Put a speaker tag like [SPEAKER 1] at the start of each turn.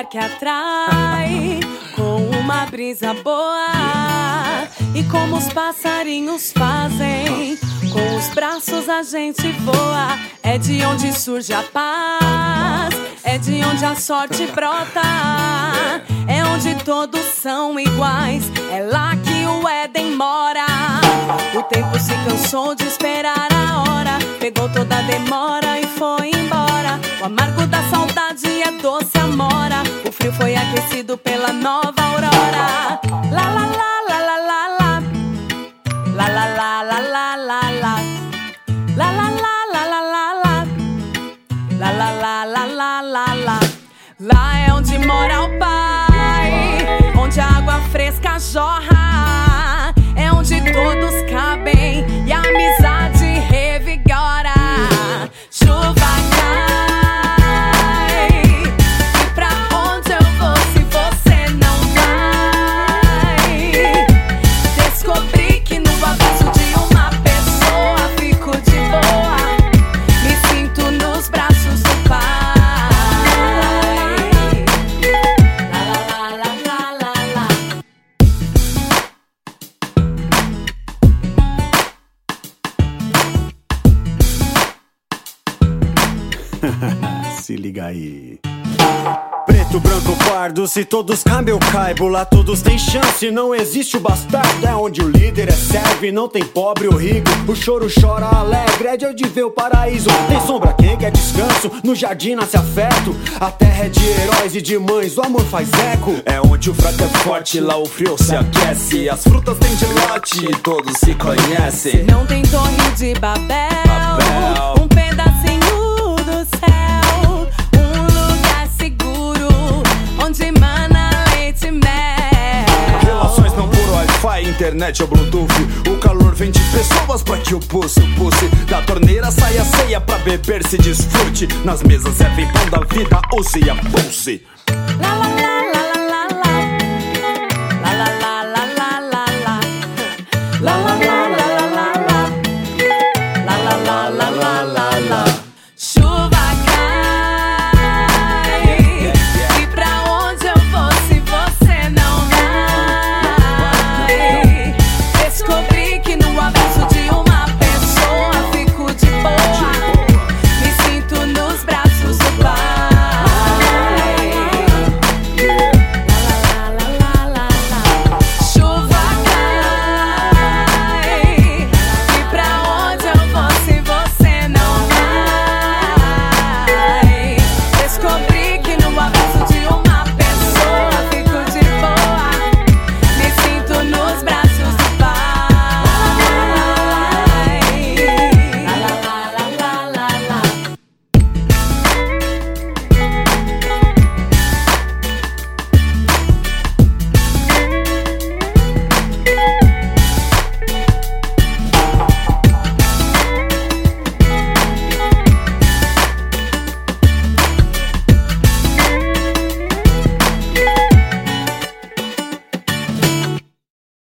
[SPEAKER 1] lugar que atrai com uma brisa boa. E como os passarinhos fazem, com os braços a gente voa. É de onde surge a paz, é de onde a sorte brota. É onde todos são iguais, é lá que o Éden mora. O tempo se cansou de esperar a hora, pegou toda a demora e foi embora. O amargo da saudade é doce frio foi aquecido pela nova aurora. La la la la la la la, la la la la la la la, la la la la la la la, la la la la la la la. Se
[SPEAKER 2] liga aí. Preto, branco, pardo, se todos caem eu caibo Lá todos têm chance, não existe o bastardo É onde o líder é serve, não tem pobre ou rico O choro chora alegre, é de onde vê o paraíso Tem sombra quem quer descanso, no jardim nasce afeto A terra é de heróis e de mães, o amor faz eco
[SPEAKER 3] É onde o fraco é forte, lá o frio se aquece. As frutas têm de lote, todos se conhecem.
[SPEAKER 1] Não tem torre de Babel,
[SPEAKER 3] Babel.
[SPEAKER 1] um pedacinho
[SPEAKER 3] internet ou Bluetooth. O calor vem de pessoas pra que o pulse, o pulse da torneira sai a ceia pra beber se desfrute. Nas mesas é vem pão da vida, use a pulse.
[SPEAKER 1] La la